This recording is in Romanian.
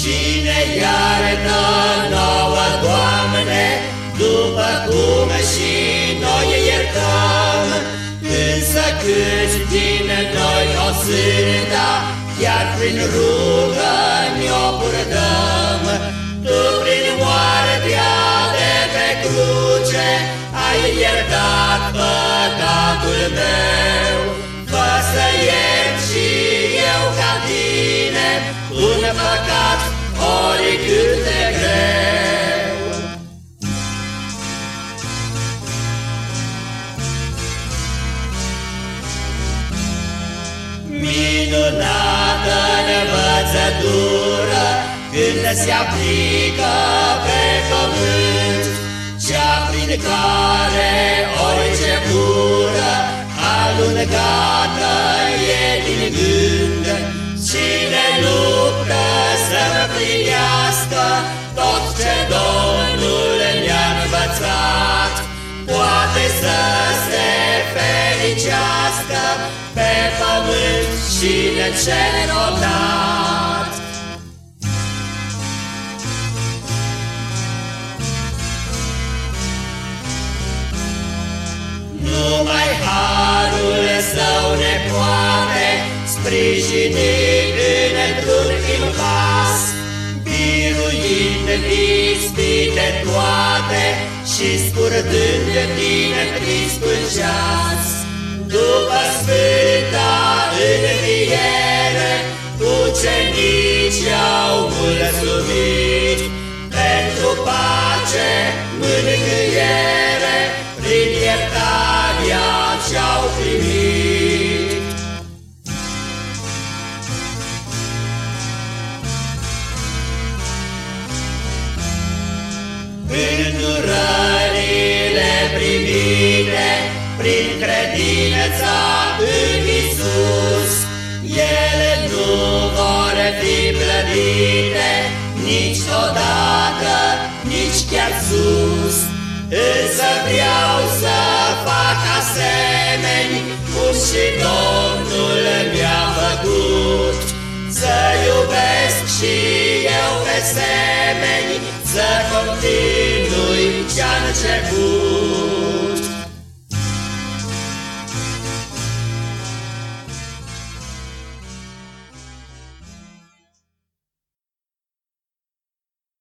și ne iartă nouă, Doamne, după cum și noi iertăm. Însă câți din noi o sânda, chiar prin rugă ne-o purtăm. Tu prin moartea de pe cruce ai iertat păcatul meu. Minunată învățătură Când se aplică pe pământ Cea prin care orice ură Alungată e din gând. Cine luptă să plinească Tot ce Domnul ne-a învățat Poate să se fericească pe pământ și de celălalt. Numai harul său ne poate sprijini într-un impas, biruind ispite toate și scurtând din tristul ceas. După Sfânta prin credința în Isus, ele nu vor fi plătite niciodată, nici chiar sus. Însă vreau să fac asemeni cum și Domnul mi-a făcut, să iubesc și eu pe semeni, să